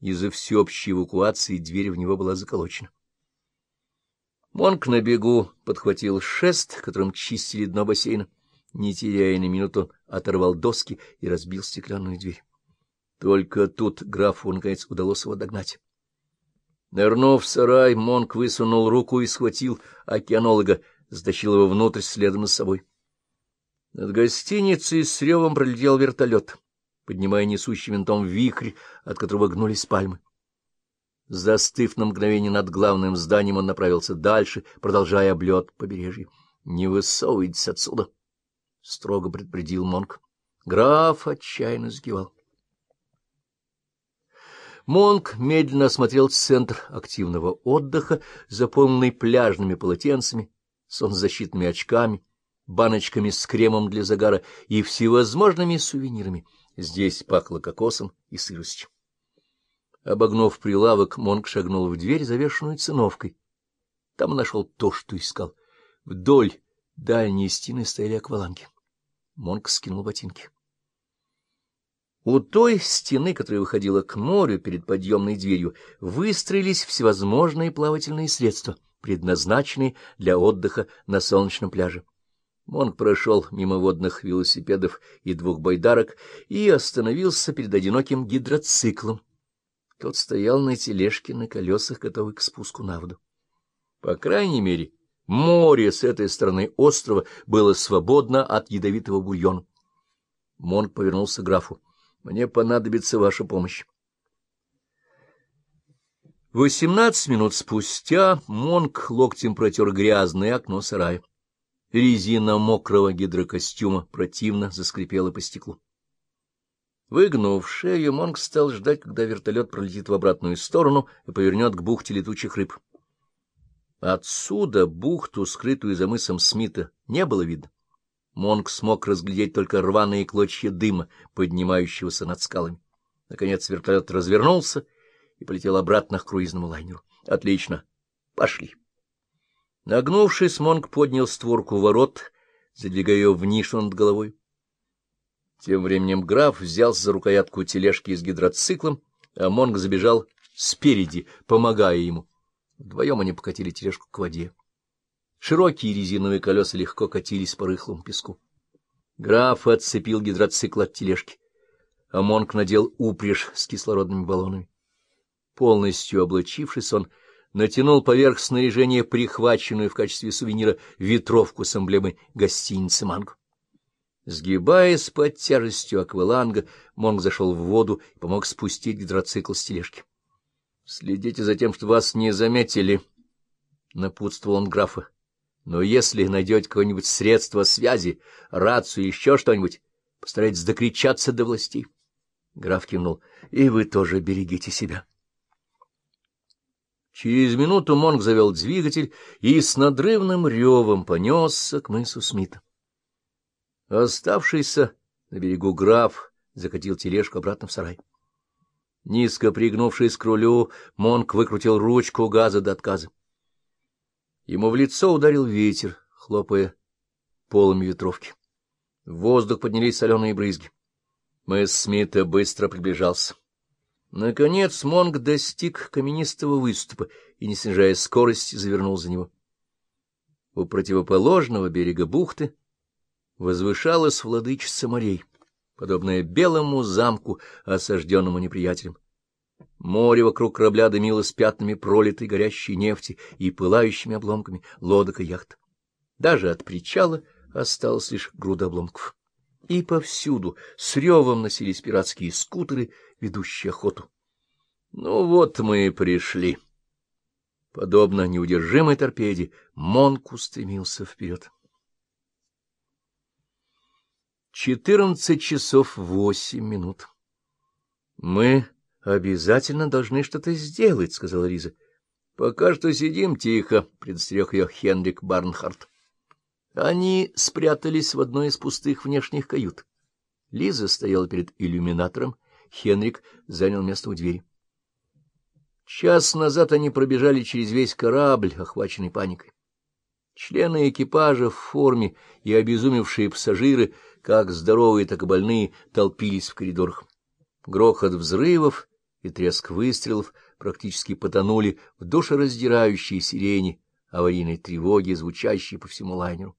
Из-за всеобщей эвакуации дверь в него была заколочена. Монк на бегу подхватил шест, которым чистили дно бассейна. Не теряя ни минуту, оторвал доски и разбил стеклянную дверь. Только тут графу, наконец, удалось его догнать. Нырнув в сарай, Монк высунул руку и схватил океанолога, затащил его внутрь следом за собой. Над гостиницей с ревом пролетел вертолет, поднимая несущий винтом вихрь, от которого гнулись пальмы. Застыв на мгновение над главным зданием, он направился дальше, продолжая облет побережья. — Не высовывайтесь отсюда! — строго предупредил Монк. Граф отчаянно сгивал. Монк медленно осмотрел центр активного отдыха, заполненный пляжными полотенцами, солнцезащитными очками, баночками с кремом для загара и всевозможными сувенирами. Здесь пахло кокосом и сыростью. Обогнув прилавок, Монк шагнул в дверь, завешенную циновкой. Там нашел то, что искал. Вдоль дальней стены стояли акваланги. Монк скинул ботинки. У той стены, которая выходила к морю перед подъемной дверью, выстроились всевозможные плавательные средства, предназначенные для отдыха на солнечном пляже. Монк прошел мимо водных велосипедов и двух байдарок и остановился перед одиноким гидроциклом. Тот стоял на тележке на колесах, готовый к спуску на воду. По крайней мере, море с этой стороны острова было свободно от ядовитого бульона. Монк повернулся к графу. Мне понадобится ваша помощь. Восемнадцать минут спустя Монк локтем протер грязное окно сарая. Резина мокрого гидрокостюма противно заскрипела по стеклу. Выгнув шею, Монк стал ждать, когда вертолет пролетит в обратную сторону и повернет к бухте летучих рыб. Отсюда бухту, скрытую за мысом Смита, не было видно. Монг смог разглядеть только рваные клочья дыма, поднимающегося над скалами. Наконец вертолет развернулся и полетел обратно к круизному лайнеру. — Отлично. Пошли. Нагнувшись, Монг поднял створку ворот, задвигая ее в нишу над головой. Тем временем граф взялся за рукоятку тележки с гидроциклом, а Монг забежал спереди, помогая ему. Вдвоем они покатили тележку к воде. Широкие резиновые колеса легко катились по рыхлому песку. Граф отцепил гидроцикл от тележки, а Монк надел упряжь с кислородными баллонами. Полностью облачившись, он натянул поверх снаряжения прихваченную в качестве сувенира ветровку с эмблемой гостиницы «Манго». Сгибаясь под тяжестью акваланга, Монг зашел в воду и помог спустить гидроцикл с тележки. — Следите за тем, чтобы вас не заметили, — напутствовал он графа. Но если найдете какое-нибудь средство связи, рацию, еще что-нибудь, постарайтесь докричаться до властей. Граф кивнул. — И вы тоже берегите себя. Через минуту Монг завел двигатель и с надрывным ревом понесся к мысу Смита. Оставшийся на берегу граф закатил тележку обратно в сарай. Низко пригнувшись к рулю, Монг выкрутил ручку газа до отказа. Ему в лицо ударил ветер, хлопая полами ветровки. В воздух поднялись соленые брызги. Мыс Смита быстро приближался. Наконец Монг достиг каменистого выступа и, не снижая скорости, завернул за него. У противоположного берега бухты возвышалась владычица морей, подобная белому замку, осажденному неприятелем. Море вокруг корабля дымилось пятнами пролитой горящей нефти и пылающими обломками лодок и яхт. Даже от причала осталась лишь груда обломков. И повсюду с ревом носились пиратские скутеры, ведущие охоту. Ну вот мы и пришли. Подобно неудержимой торпеде, Монк устремился вперед. Четырнадцать часов восемь минут. Мы обязательно должны что-то сделать, — сказала Лиза. — Пока что сидим тихо, — предостерег ее Хенрик Барнхарт. Они спрятались в одной из пустых внешних кают. Лиза стояла перед иллюминатором, Хенрик занял место у двери. Час назад они пробежали через весь корабль, охваченный паникой. Члены экипажа в форме и обезумевшие пассажиры, как здоровые, так и больные, толпились в коридорах. Грохот взрывов и треск выстрелов практически потонули в душераздирающей сирени аварийной тревоги, звучащей по всему лайнеру.